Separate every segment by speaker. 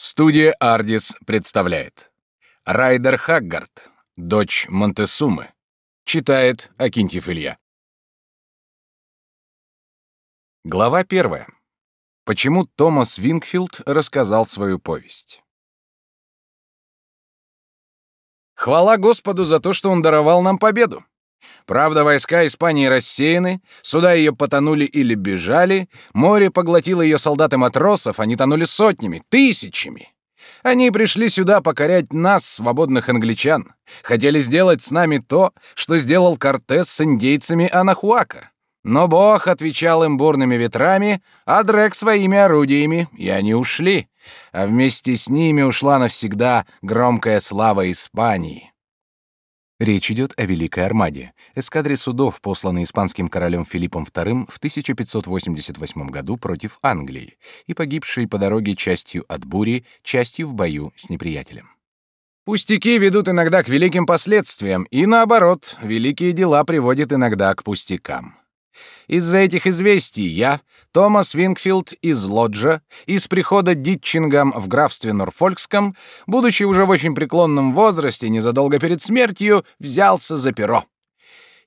Speaker 1: Студия «Ардис» представляет Райдер Хаггард, дочь Монтесумы. Читает Акинтьев Илья. Глава первая. Почему Томас Вингфилд рассказал свою повесть? Хвала Господу за то, что Он даровал нам победу. Правда, войска Испании рассеяны, суда ее потонули или бежали, море поглотило ее солдат и матросов, они тонули сотнями, тысячами. Они пришли сюда покорять нас, свободных англичан. Хотели сделать с нами то, что сделал Кортес с индейцами Анахуака. Но Бог отвечал им бурными ветрами, а Дрек своими орудиями, и они ушли. А вместе с ними ушла навсегда громкая слава Испании. Речь идет о Великой Армаде, эскадре судов, посланной испанским королем Филиппом II в 1588 году против Англии и погибшей по дороге частью от бури, частью в бою с неприятелем. Пустяки ведут иногда к великим последствиям, и наоборот, великие дела приводят иногда к пустякам. Из-за этих известий я, Томас Вингфилд из Лоджа, из прихода Дитчингам в графстве Норфолкском, будучи уже в очень преклонном возрасте, незадолго перед смертью, взялся за перо.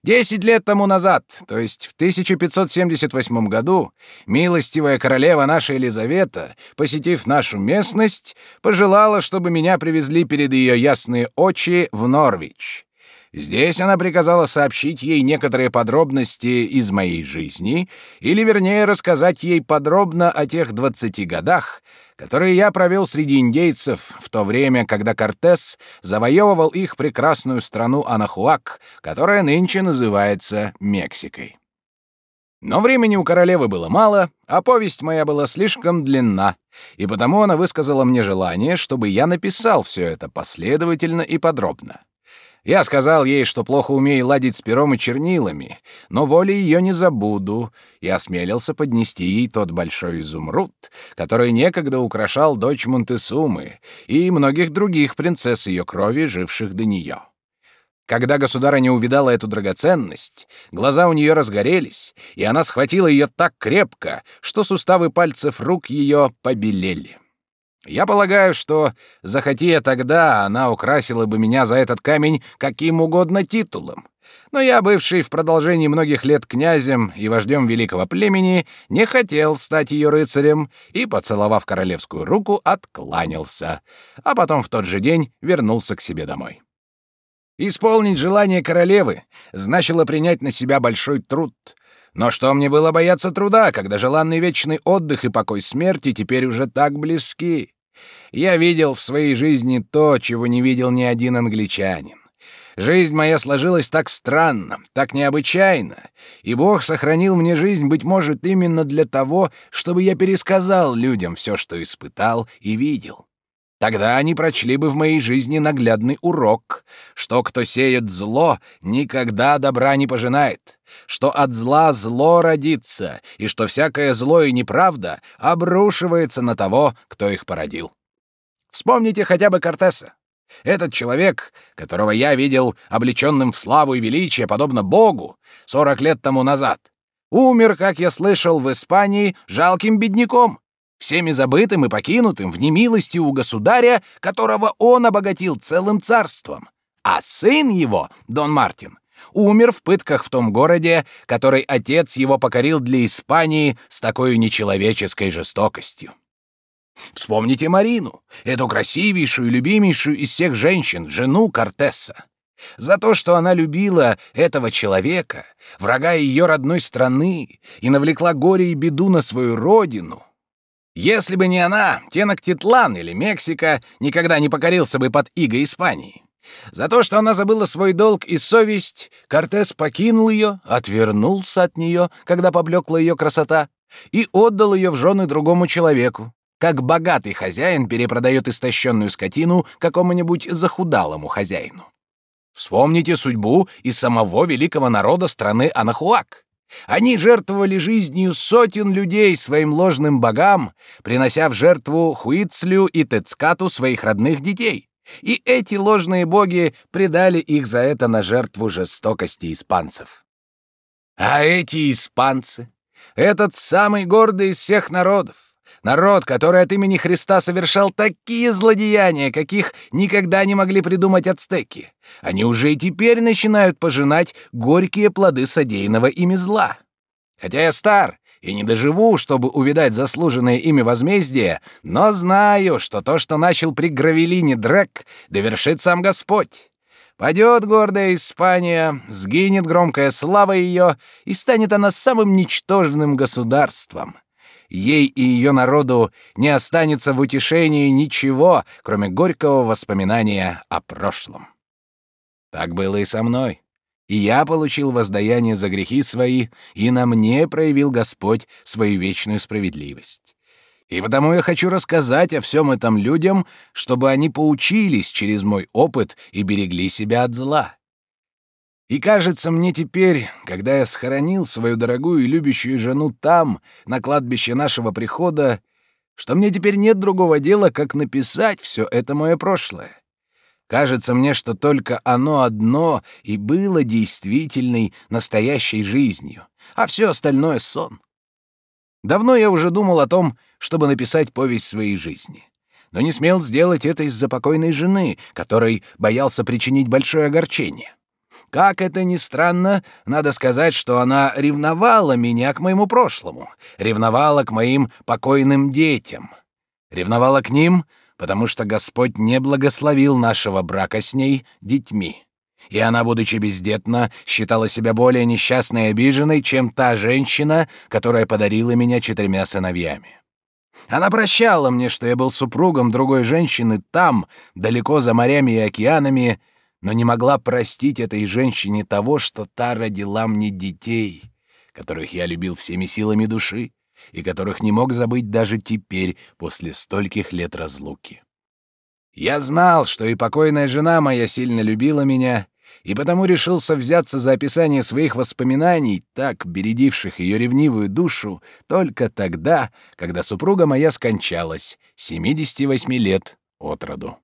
Speaker 1: Десять лет тому назад, то есть в 1578 году, милостивая королева наша Елизавета, посетив нашу местность, пожелала, чтобы меня привезли перед ее ясные очи в Норвич. Здесь она приказала сообщить ей некоторые подробности из моей жизни, или, вернее, рассказать ей подробно о тех двадцати годах, которые я провел среди индейцев в то время, когда Кортес завоевывал их прекрасную страну Анахуак, которая нынче называется Мексикой. Но времени у королевы было мало, а повесть моя была слишком длинна, и потому она высказала мне желание, чтобы я написал все это последовательно и подробно. Я сказал ей, что плохо умею ладить с пером и чернилами, но воли ее не забуду, и осмелился поднести ей тот большой изумруд, который некогда украшал дочь Монтесумы и многих других принцесс ее крови, живших до нее. Когда государыня увидала эту драгоценность, глаза у нее разгорелись, и она схватила ее так крепко, что суставы пальцев рук ее побелели. Я полагаю, что, захоти тогда, она украсила бы меня за этот камень каким угодно титулом. Но я, бывший в продолжении многих лет князем и вождем великого племени, не хотел стать ее рыцарем и, поцеловав королевскую руку, откланялся, а потом в тот же день вернулся к себе домой. Исполнить желание королевы значило принять на себя большой труд. Но что мне было бояться труда, когда желанный вечный отдых и покой смерти теперь уже так близки? Я видел в своей жизни то, чего не видел ни один англичанин. Жизнь моя сложилась так странно, так необычайно, и Бог сохранил мне жизнь, быть может, именно для того, чтобы я пересказал людям все, что испытал и видел. Тогда они прочли бы в моей жизни наглядный урок, что кто сеет зло, никогда добра не пожинает, что от зла зло родится, и что всякое зло и неправда обрушивается на того, кто их породил. Вспомните хотя бы Кортеса. Этот человек, которого я видел облеченным в славу и величие, подобно Богу, сорок лет тому назад, умер, как я слышал, в Испании жалким бедняком, всеми забытым и покинутым в немилости у государя, которого он обогатил целым царством. А сын его, Дон Мартин, умер в пытках в том городе, который отец его покорил для Испании с такой нечеловеческой жестокостью. Вспомните Марину, эту красивейшую, любимейшую из всех женщин, жену Кортеса. За то, что она любила этого человека, врага ее родной страны, и навлекла горе и беду на свою родину. Если бы не она, Тенактитлан или Мексика никогда не покорился бы под иго Испании. За то, что она забыла свой долг и совесть, Кортес покинул ее, отвернулся от нее, когда поблекла ее красота, и отдал ее в жены другому человеку, как богатый хозяин перепродает истощенную скотину какому-нибудь захудалому хозяину. Вспомните судьбу и самого великого народа страны Анахуак. Они жертвовали жизнью сотен людей своим ложным богам, принося в жертву Хуицлю и Тецкату своих родных детей. И эти ложные боги предали их за это на жертву жестокости испанцев. А эти испанцы, этот самый гордый из всех народов, Народ, который от имени Христа совершал такие злодеяния, каких никогда не могли придумать ацтеки. Они уже и теперь начинают пожинать горькие плоды содеянного ими зла. Хотя я стар и не доживу, чтобы увидать заслуженное ими возмездие, но знаю, что то, что начал при Гравелине Дрек, довершит сам Господь. Падет гордая Испания, сгинет громкая слава ее, и станет она самым ничтожным государством — ей и ее народу не останется в утешении ничего, кроме горького воспоминания о прошлом. Так было и со мной. И я получил воздаяние за грехи свои, и на мне проявил Господь свою вечную справедливость. И потому я хочу рассказать о всем этом людям, чтобы они поучились через мой опыт и берегли себя от зла. И кажется мне теперь, когда я схоронил свою дорогую и любящую жену там, на кладбище нашего прихода, что мне теперь нет другого дела, как написать все это мое прошлое. Кажется мне, что только оно одно и было действительной, настоящей жизнью, а все остальное — сон. Давно я уже думал о том, чтобы написать повесть своей жизни. Но не смел сделать это из-за покойной жены, которой боялся причинить большое огорчение. Как это ни странно, надо сказать, что она ревновала меня к моему прошлому, ревновала к моим покойным детям. Ревновала к ним, потому что Господь не благословил нашего брака с ней детьми. И она, будучи бездетна, считала себя более несчастной и обиженной, чем та женщина, которая подарила меня четырьмя сыновьями. Она прощала мне, что я был супругом другой женщины там, далеко за морями и океанами, но не могла простить этой женщине того, что та родила мне детей, которых я любил всеми силами души и которых не мог забыть даже теперь, после стольких лет разлуки. Я знал, что и покойная жена моя сильно любила меня, и потому решился взяться за описание своих воспоминаний, так бередивших ее ревнивую душу, только тогда, когда супруга моя скончалась, 78 лет от роду.